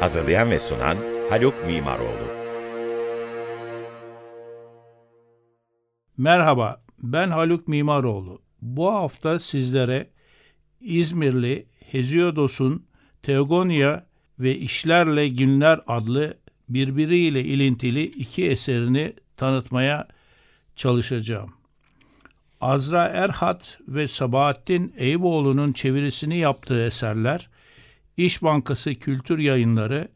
Hazırlayan ve sunan Haluk Mimaroğlu. Merhaba, ben Haluk Mimaroğlu. Bu hafta sizlere İzmirli Hesiodos'un Teogonia ve İşlerle Günler adlı birbiriyle ilintili iki eserini tanıtmaya çalışacağım. Azra Erhat ve Sabahattin Eyüboğlu'nun çevirisini yaptığı eserler İş Bankası Kültür Yayınları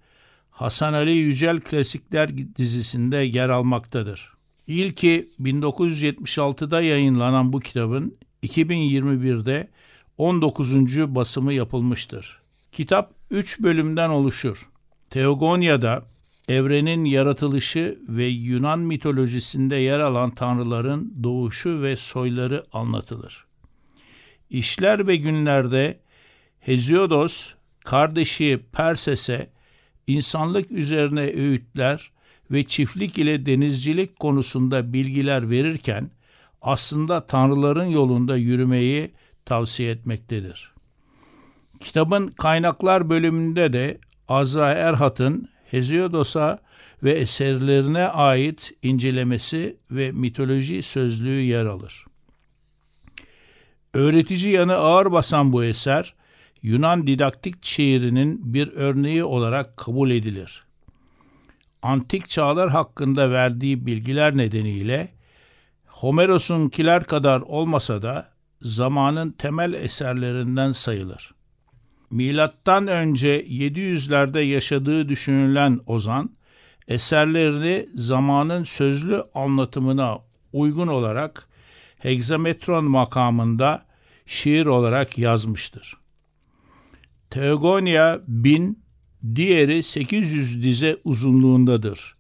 Hasan Ali Yücel Klasikler dizisinde yer almaktadır. İlki 1976'da yayınlanan bu kitabın 2021'de 19. basımı yapılmıştır. Kitap 3 bölümden oluşur. Teogonya'da evrenin yaratılışı ve Yunan mitolojisinde yer alan tanrıların doğuşu ve soyları anlatılır. İşler ve günlerde Heziodos kardeşi Perses'e insanlık üzerine öğütler ve çiftlik ile denizcilik konusunda bilgiler verirken aslında tanrıların yolunda yürümeyi tavsiye etmektedir. Kitabın kaynaklar bölümünde de Azra Erhat'ın Hesiodos'a ve eserlerine ait incelemesi ve mitoloji sözlüğü yer alır. Öğretici yanı ağır basan bu eser, Yunan didaktik şiirinin bir örneği olarak kabul edilir. Antik çağlar hakkında verdiği bilgiler nedeniyle Homeros'unkiler kadar olmasa da zamanın temel eserlerinden sayılır. Milattan önce 700'lerde yaşadığı düşünülen Ozan, eserlerini zamanın sözlü anlatımına uygun olarak hegzametron makamında şiir olarak yazmıştır. Teogonia 1000, diğeri 800 dize uzunluğundadır.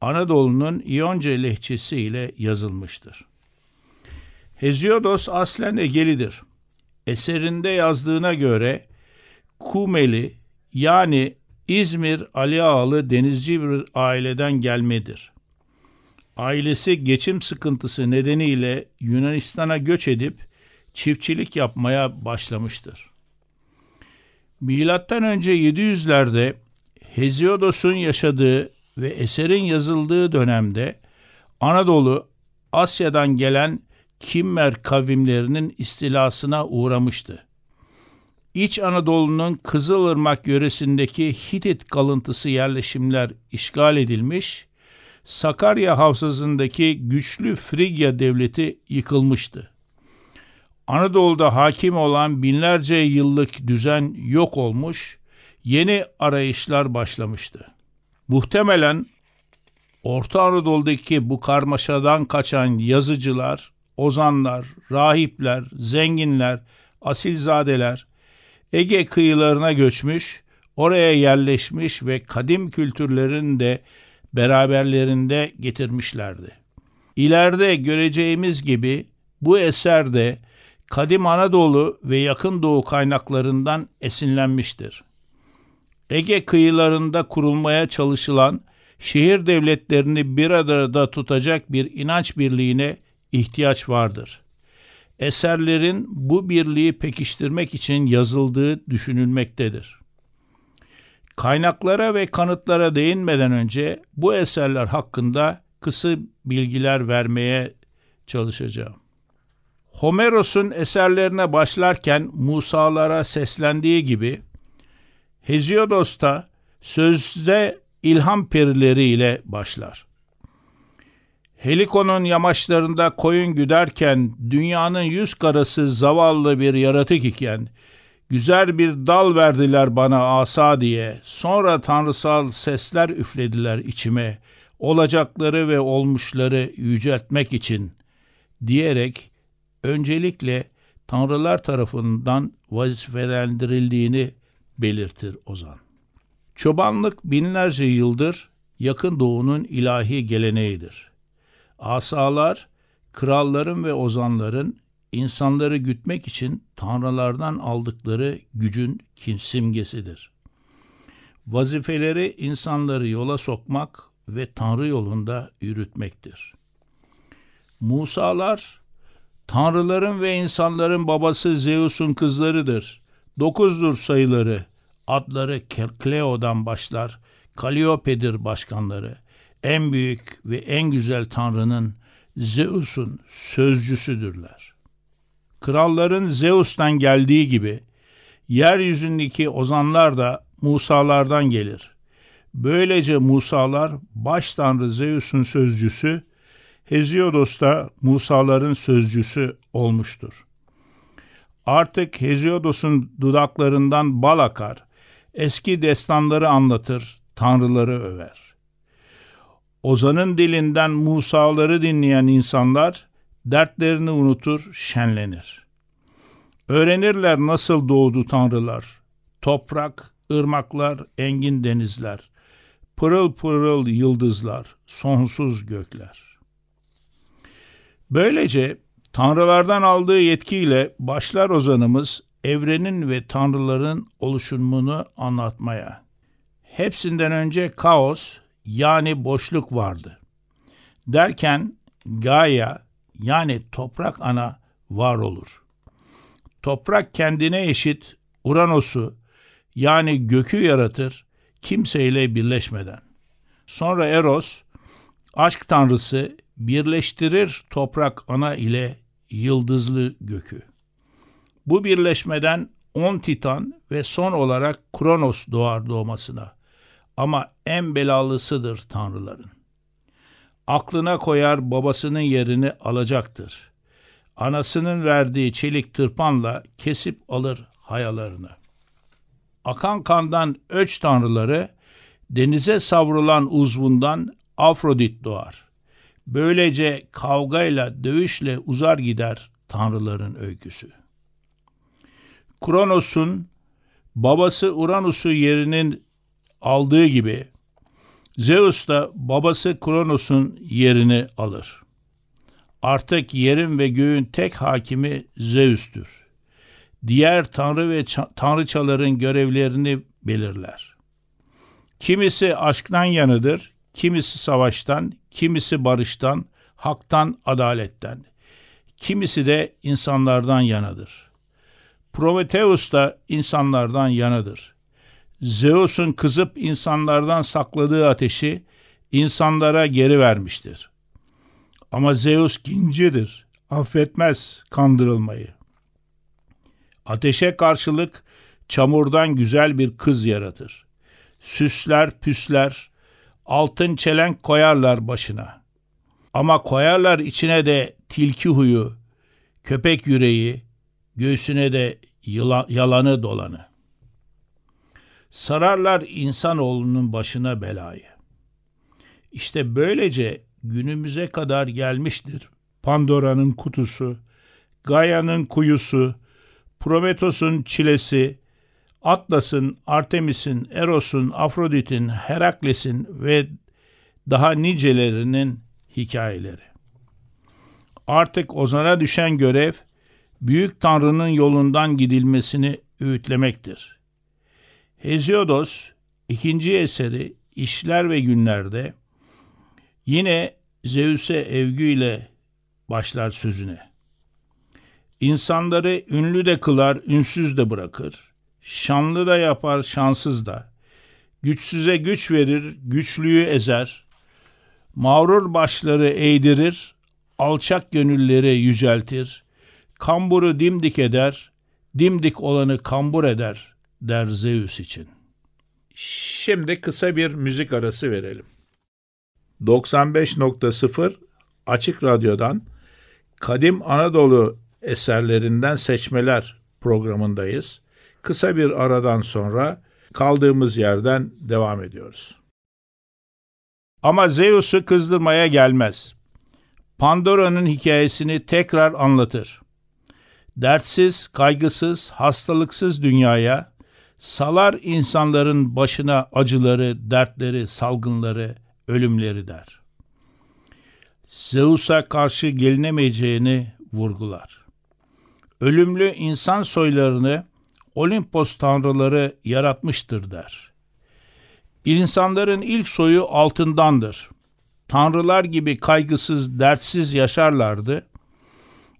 Anadolu'nun İyonca lehçesi ile yazılmıştır. Heziodos aslen Egelidir. Eserinde yazdığına göre Kumeli yani İzmir Ali Ağalı denizci bir aileden gelmedir. Ailesi geçim sıkıntısı nedeniyle Yunanistan'a göç edip çiftçilik yapmaya başlamıştır. Milattan önce 700'lerde Hesiodos'un yaşadığı ve eserin yazıldığı dönemde Anadolu Asya'dan gelen Kimmer kavimlerinin istilasına uğramıştı. İç Anadolu'nun Kızılırmak yöresindeki Hitit kalıntısı yerleşimler işgal edilmiş, Sakarya havzasındaki güçlü Frigya devleti yıkılmıştı. Anadolu'da hakim olan binlerce yıllık düzen yok olmuş, yeni arayışlar başlamıştı. Muhtemelen Orta Anadolu'daki bu karmaşadan kaçan yazıcılar, ozanlar, rahipler, zenginler, asilzadeler Ege kıyılarına göçmüş, oraya yerleşmiş ve kadim kültürlerini de beraberlerinde getirmişlerdi. İleride göreceğimiz gibi bu eser de kadim Anadolu ve yakın doğu kaynaklarından esinlenmiştir. Ege kıyılarında kurulmaya çalışılan şehir devletlerini bir arada tutacak bir inanç birliğine ihtiyaç vardır. Eserlerin bu birliği pekiştirmek için yazıldığı düşünülmektedir. Kaynaklara ve kanıtlara değinmeden önce bu eserler hakkında kısa bilgiler vermeye çalışacağım. Homeros'un eserlerine başlarken Musalara seslendiği gibi Heziodos da sözde ilham perileri ile başlar. Helikon'un yamaçlarında koyun güderken dünyanın yüz karası zavallı bir yaratık iken Güzel bir dal verdiler bana asa diye. Sonra tanrısal sesler üflediler içime. Olacakları ve olmuşları yüceltmek için diyerek öncelikle tanrılar tarafından vazifelendirildiğini belirtir Ozan. Çobanlık binlerce yıldır yakın doğunun ilahi geleneğidir. Asalar, kralların ve ozanların insanları gütmek için tanrılardan aldıkları gücün simgesidir. Vazifeleri insanları yola sokmak ve tanrı yolunda yürütmektir. Musalar, tanrıların ve insanların babası Zeus'un kızlarıdır. Dokuzdur sayıları, adları Kleo'dan başlar, Kaliope'dir başkanları. En büyük ve en güzel tanrının Zeus'un sözcüsüdürler. Kralların Zeus'tan geldiği gibi yeryüzündeki ozanlar da Musalardan gelir. Böylece Musalar baş tanrı Zeus'un sözcüsü, Heziodos da Musaların sözcüsü olmuştur. Artık Heziodos'un dudaklarından bal akar, eski destanları anlatır, tanrıları över. Ozan'ın dilinden Musaları dinleyen insanlar dertlerini unutur, şenlenir. Öğrenirler nasıl doğdu tanrılar, toprak, ırmaklar, engin denizler, pırıl pırıl yıldızlar, sonsuz gökler. Böylece tanrılardan aldığı yetkiyle başlar ozanımız evrenin ve tanrıların oluşumunu anlatmaya. Hepsinden önce kaos yani boşluk vardı. Derken Gaia yani toprak ana var olur. Toprak kendine eşit Uranos'u yani gökü yaratır kimseyle birleşmeden. Sonra Eros aşk tanrısı birleştirir toprak ana ile yıldızlı gökü. Bu birleşmeden on titan ve son olarak Kronos doğar doğmasına. Ama en belalısıdır tanrıların. Aklına koyar babasının yerini alacaktır. Anasının verdiği çelik tırpanla kesip alır hayalarını. Akan kandan öç tanrıları, denize savrulan uzvundan Afrodit doğar. Böylece kavgayla, dövüşle uzar gider tanrıların öyküsü. Kronos'un babası Uranus'u yerinin aldığı gibi Zeus da babası Kronos'un yerini alır. Artık yerin ve göğün tek hakimi Zeus'tür. Diğer tanrı ve tanrıçaların görevlerini belirler. Kimisi aşktan yanıdır, kimisi savaştan, kimisi barıştan, haktan, adaletten. Kimisi de insanlardan yanadır. Prometheus da insanlardan yanadır. Zeus'un kızıp insanlardan sakladığı ateşi insanlara geri vermiştir. Ama Zeus kincidir, affetmez kandırılmayı. Ateşe karşılık çamurdan güzel bir kız yaratır. Süsler, püsler, altın çelenk koyarlar başına. Ama koyarlar içine de tilki huyu, köpek yüreği, göğsüne de yalanı dolanı sararlar insanoğlunun başına belayı. İşte böylece günümüze kadar gelmiştir Pandora'nın kutusu, Gaia'nın kuyusu, Prometos'un çilesi, Atlas'ın, Artemis'in, Eros'un, Afrodit'in, Herakles'in ve daha nicelerinin hikayeleri. Artık Ozan'a düşen görev, büyük tanrının yolundan gidilmesini öğütlemektir. Heziodos ikinci eseri İşler ve Günler'de yine Zeus'e evgüyle başlar sözüne. İnsanları ünlü de kılar, ünsüz de bırakır. Şanlı da yapar, şanssız da. Güçsüze güç verir, güçlüyü ezer. Mağrur başları eğdirir, alçak gönülleri yüceltir. Kamburu dimdik eder, dimdik olanı kambur eder der Zeus için. Şimdi kısa bir müzik arası verelim. 95.0 Açık Radyo'dan Kadim Anadolu eserlerinden seçmeler programındayız. Kısa bir aradan sonra kaldığımız yerden devam ediyoruz. Ama Zeus'u kızdırmaya gelmez. Pandora'nın hikayesini tekrar anlatır. Dertsiz, kaygısız, hastalıksız dünyaya salar insanların başına acıları, dertleri, salgınları, ölümleri der. Zeus'a karşı gelinemeyeceğini vurgular. Ölümlü insan soylarını Olimpos tanrıları yaratmıştır der. İnsanların ilk soyu altındandır. Tanrılar gibi kaygısız, dertsiz yaşarlardı.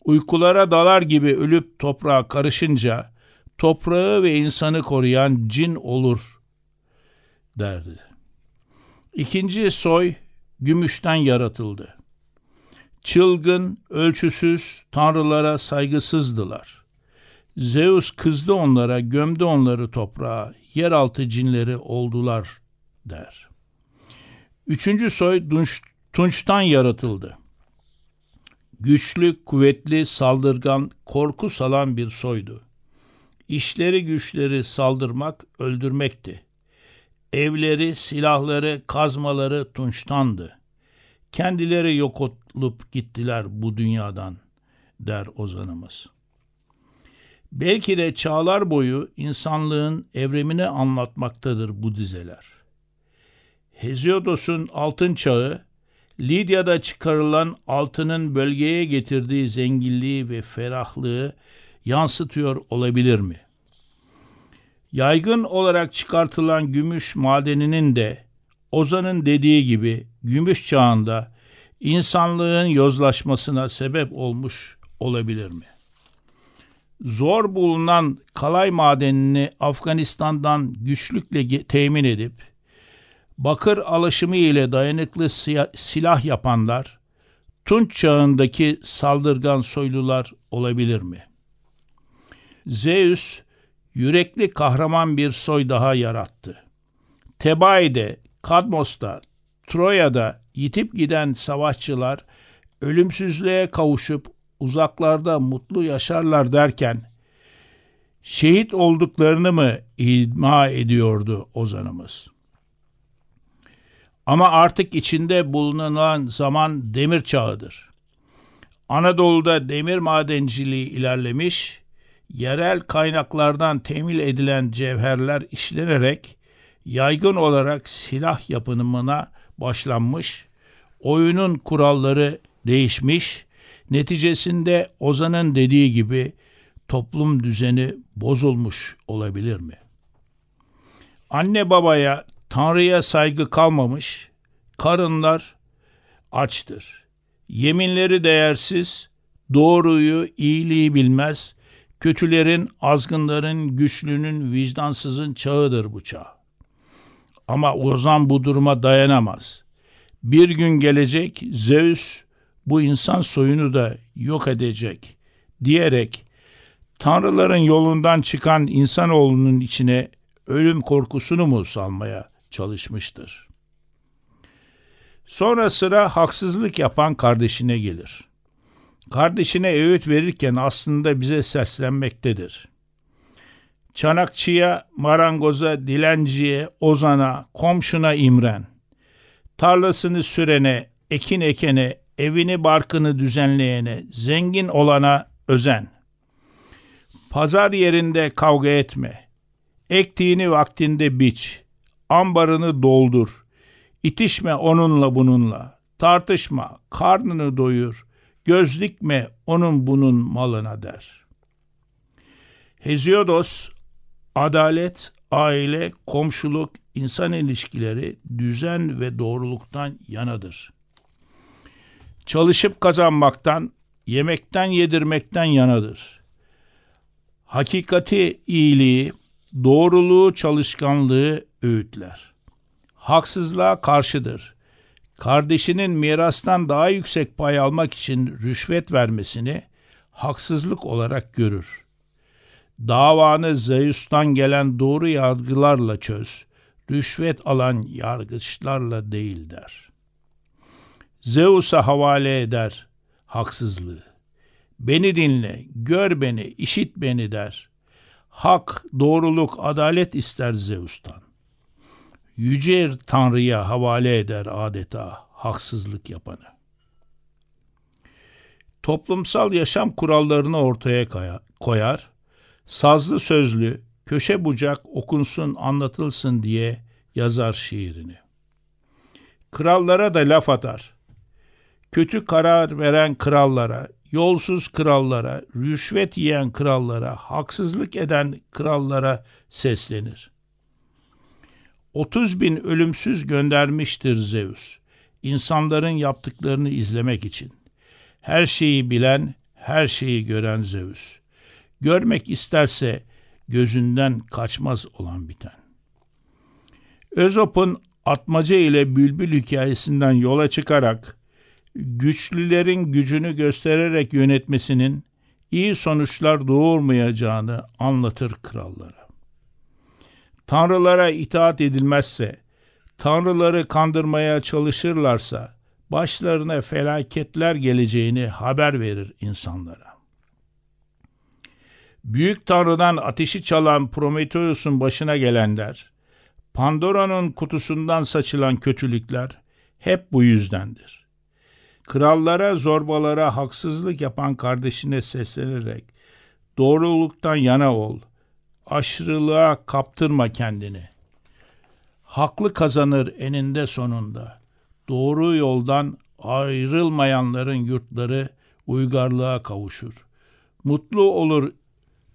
Uykulara dalar gibi ölüp toprağa karışınca toprağı ve insanı koruyan cin olur derdi. İkinci soy gümüşten yaratıldı. Çılgın, ölçüsüz, tanrılara saygısızdılar. Zeus kızdı onlara, gömdü onları toprağa, yeraltı cinleri oldular der. Üçüncü soy Dunç, Tunç'tan yaratıldı. Güçlü, kuvvetli, saldırgan, korku salan bir soydu. İşleri güçleri saldırmak, öldürmekti. Evleri, silahları, kazmaları Tunç'tandı. Kendileri yok olup gittiler bu dünyadan, der ozanımız. Belki de çağlar boyu insanlığın evrimini anlatmaktadır bu dizeler. Heziodos'un altın çağı, Lidya'da çıkarılan altının bölgeye getirdiği zenginliği ve ferahlığı yansıtıyor olabilir mi? Yaygın olarak çıkartılan gümüş madeninin de Ozan'ın dediği gibi gümüş çağında insanlığın yozlaşmasına sebep olmuş olabilir mi? Zor bulunan kalay madenini Afganistan'dan güçlükle temin edip bakır alaşımı ile dayanıklı silah yapanlar Tunç çağındaki saldırgan soylular olabilir mi? Zeus yürekli kahraman bir soy daha yarattı. Tebai'de, Kadmos'ta, Troya'da yitip giden savaşçılar ölümsüzlüğe kavuşup uzaklarda mutlu yaşarlar derken şehit olduklarını mı idma ediyordu ozanımız? Ama artık içinde bulunan zaman demir çağıdır. Anadolu'da demir madenciliği ilerlemiş, yerel kaynaklardan temin edilen cevherler işlenerek yaygın olarak silah yapımına başlanmış, oyunun kuralları değişmiş, neticesinde Ozan'ın dediği gibi toplum düzeni bozulmuş olabilir mi? Anne babaya, Tanrı'ya saygı kalmamış, karınlar açtır. Yeminleri değersiz, doğruyu, iyiliği bilmez, kötülerin, azgınların, güçlünün, vicdansızın çağıdır bu çağ. Ama Ozan bu duruma dayanamaz. Bir gün gelecek Zeus bu insan soyunu da yok edecek diyerek tanrıların yolundan çıkan insanoğlunun içine ölüm korkusunu mu salmaya çalışmıştır? Sonra sıra haksızlık yapan kardeşine gelir. Kardeşine öğüt verirken aslında bize seslenmektedir. Çanakçıya, marangoza, dilenciye, ozana, komşuna imren. Tarlasını sürene, ekin ekene, evini barkını düzenleyene, zengin olana özen. Pazar yerinde kavga etme. Ektiğini vaktinde biç. Ambarını doldur. İtişme onunla bununla. Tartışma, karnını doyur. Göz dikme onun bunun malına der. Heziodos adalet, aile, komşuluk, insan ilişkileri, düzen ve doğruluktan yanadır. Çalışıp kazanmaktan, yemekten yedirmekten yanadır. Hakikati, iyiliği, doğruluğu, çalışkanlığı öğütler. Haksızlığa karşıdır. Kardeşinin mirastan daha yüksek pay almak için rüşvet vermesini haksızlık olarak görür.'' Davanı Zeus'tan gelen doğru yargılarla çöz. Rüşvet alan yargıçlarla değil der. Zeus'a havale eder haksızlığı. Beni dinle, gör beni, işit beni der. Hak, doğruluk, adalet ister Zeus'tan. Yüce Tanrı'ya havale eder adeta haksızlık yapanı. Toplumsal yaşam kurallarını ortaya koyar, sazlı sözlü, köşe bucak okunsun anlatılsın diye yazar şiirini. Krallara da laf atar. Kötü karar veren krallara, yolsuz krallara, rüşvet yiyen krallara, haksızlık eden krallara seslenir. 30 bin ölümsüz göndermiştir Zeus, insanların yaptıklarını izlemek için. Her şeyi bilen, her şeyi gören Zeus. Görmek isterse gözünden kaçmaz olan biten. Özop'un atmaca ile bülbül hikayesinden yola çıkarak güçlülerin gücünü göstererek yönetmesinin iyi sonuçlar doğurmayacağını anlatır krallara. Tanrılara itaat edilmezse, tanrıları kandırmaya çalışırlarsa başlarına felaketler geleceğini haber verir insanlara. Büyük Tanrı'dan ateşi çalan Prometheus'un başına gelenler, Pandora'nın kutusundan saçılan kötülükler hep bu yüzdendir. Krallara, zorbalara haksızlık yapan kardeşine seslenerek doğruluktan yana ol, aşırılığa kaptırma kendini. Haklı kazanır eninde sonunda. Doğru yoldan ayrılmayanların yurtları uygarlığa kavuşur. Mutlu olur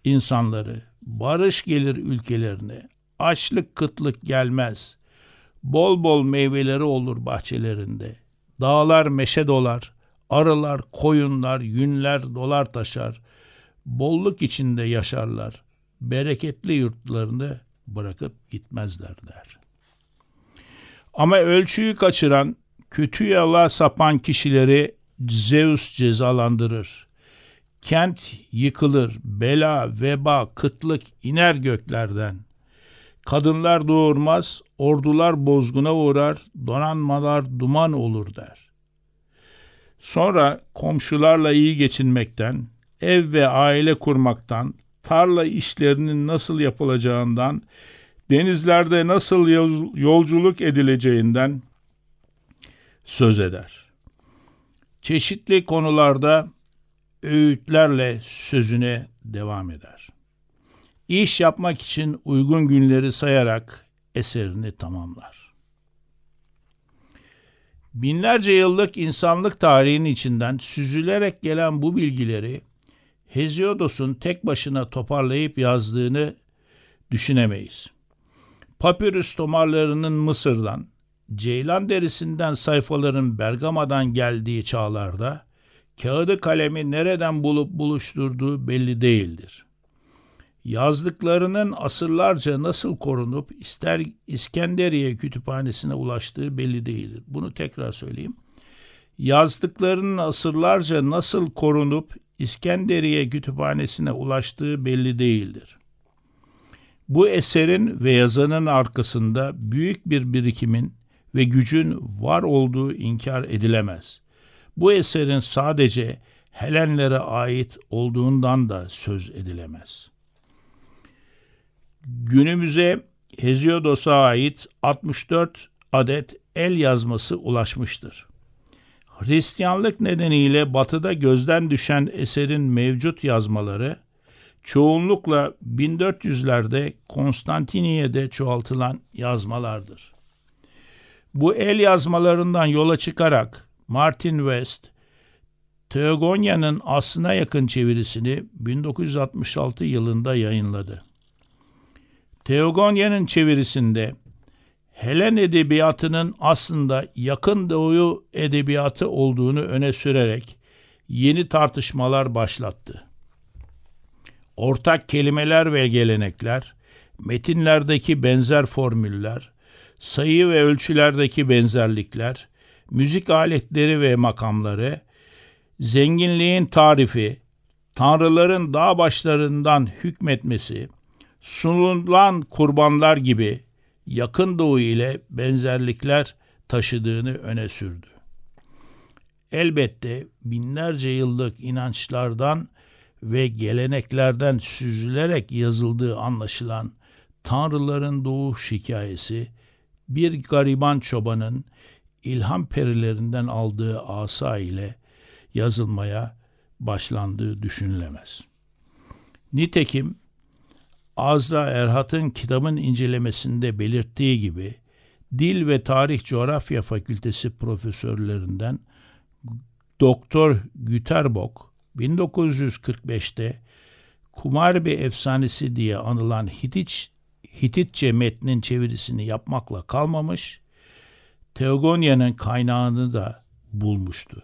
insanları, barış gelir ülkelerine, açlık kıtlık gelmez. Bol bol meyveleri olur bahçelerinde. Dağlar meşe dolar, arılar, koyunlar, yünler dolar taşar. Bolluk içinde yaşarlar. Bereketli yurtlarını bırakıp gitmezler der. Ama ölçüyü kaçıran, kötü yola sapan kişileri Zeus cezalandırır. Kent yıkılır, bela, veba, kıtlık iner göklerden. Kadınlar doğurmaz, ordular bozguna uğrar, donanmalar duman olur der. Sonra komşularla iyi geçinmekten, ev ve aile kurmaktan, tarla işlerinin nasıl yapılacağından, denizlerde nasıl yolculuk edileceğinden söz eder. Çeşitli konularda öğütlerle sözüne devam eder. İş yapmak için uygun günleri sayarak eserini tamamlar. Binlerce yıllık insanlık tarihinin içinden süzülerek gelen bu bilgileri Hesiodos'un tek başına toparlayıp yazdığını düşünemeyiz. Papyrus tomarlarının Mısır'dan, ceylan derisinden sayfaların Bergama'dan geldiği çağlarda kağıdı kalemi nereden bulup buluşturduğu belli değildir. Yazdıklarının asırlarca nasıl korunup ister İskenderiye kütüphanesine ulaştığı belli değildir. Bunu tekrar söyleyeyim. Yazdıklarının asırlarca nasıl korunup İskenderiye kütüphanesine ulaştığı belli değildir. Bu eserin ve yazanın arkasında büyük bir birikimin ve gücün var olduğu inkar edilemez. Bu eserin sadece Helenlere ait olduğundan da söz edilemez. Günümüze Hesiodos'a ait 64 adet el yazması ulaşmıştır. Hristiyanlık nedeniyle batıda gözden düşen eserin mevcut yazmaları çoğunlukla 1400'lerde Konstantiniye'de çoğaltılan yazmalardır. Bu el yazmalarından yola çıkarak Martin West, Teogonya'nın aslına yakın çevirisini 1966 yılında yayınladı. Teogonya'nın çevirisinde Helen edebiyatının aslında yakın doğu edebiyatı olduğunu öne sürerek yeni tartışmalar başlattı. Ortak kelimeler ve gelenekler, metinlerdeki benzer formüller, sayı ve ölçülerdeki benzerlikler, müzik aletleri ve makamları, zenginliğin tarifi, tanrıların dağ başlarından hükmetmesi, sunulan kurbanlar gibi yakın doğu ile benzerlikler taşıdığını öne sürdü. Elbette binlerce yıllık inançlardan ve geleneklerden süzülerek yazıldığı anlaşılan Tanrıların Doğuş hikayesi bir gariban çobanın ilham perilerinden aldığı asa ile yazılmaya başlandığı düşünülemez. Nitekim Azra Erhat'ın kitabın incelemesinde belirttiği gibi Dil ve Tarih Coğrafya Fakültesi profesörlerinden Doktor Güterbok 1945'te Kumarbi efsanesi diye anılan Hitit, Hititçe metnin çevirisini yapmakla kalmamış, Teogonya'nın kaynağını da bulmuştu.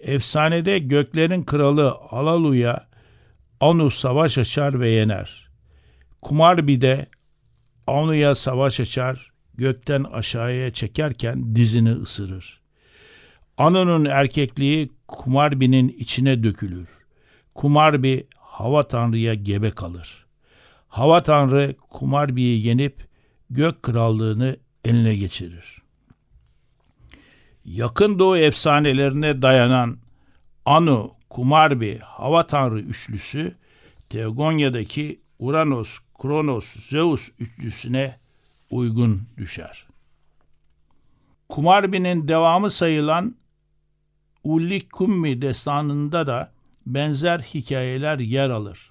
Efsanede göklerin kralı Alalu'ya Anu savaş açar ve yener. Kumarbi'de Anu'ya savaş açar, gökten aşağıya çekerken dizini ısırır. Anu'nun erkekliği Kumarbi'nin içine dökülür. Kumarbi hava tanrıya gebe kalır. Hava tanrı Kumarbi'yi yenip gök krallığını eline geçirir. Yakın Doğu efsanelerine dayanan Anu, Kumarbi, Hava Tanrı üçlüsü Teogonya'daki Uranos, Kronos, Zeus üçlüsüne uygun düşer. Kumarbi'nin devamı sayılan Ulli Kummi destanında da benzer hikayeler yer alır.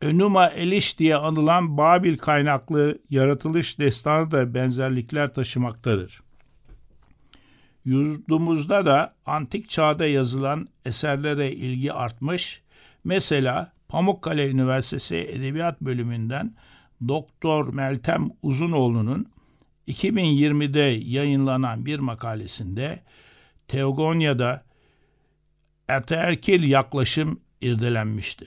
Önuma Eliş diye anılan Babil kaynaklı yaratılış destanı da benzerlikler taşımaktadır. Yurdumuzda da antik çağda yazılan eserlere ilgi artmış. Mesela Pamukkale Üniversitesi Edebiyat Bölümünden Doktor Meltem Uzunoğlu'nun 2020'de yayınlanan bir makalesinde Teogonya'da eterkil yaklaşım irdelenmişti.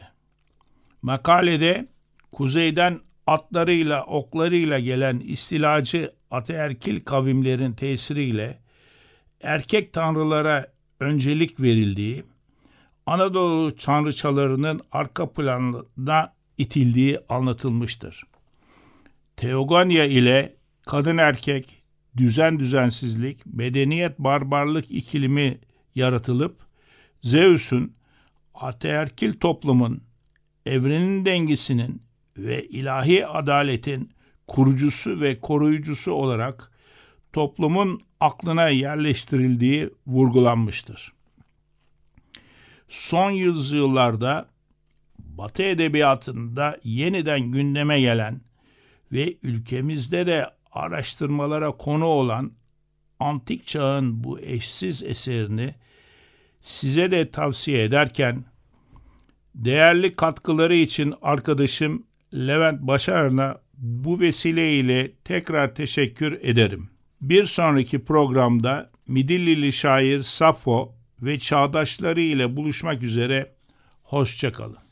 Makalede kuzeyden atlarıyla oklarıyla gelen istilacı ataerkil kavimlerin tesiriyle erkek tanrılara öncelik verildiği, Anadolu tanrıçalarının arka planına itildiği anlatılmıştır. Teogonya ile kadın erkek, düzen düzensizlik, medeniyet barbarlık ikilimi yaratılıp Zeus'un ateerkil toplumun evrenin dengesinin ve ilahi adaletin kurucusu ve koruyucusu olarak toplumun aklına yerleştirildiği vurgulanmıştır. Son yüzyıllarda Batı edebiyatında yeniden gündeme gelen ve ülkemizde de araştırmalara konu olan antik çağın bu eşsiz eserini size de tavsiye ederken değerli katkıları için arkadaşım Levent Başar'ına bu vesileyle tekrar teşekkür ederim. Bir sonraki programda Midillili şair Safo ve çağdaşları ile buluşmak üzere hoşçakalın.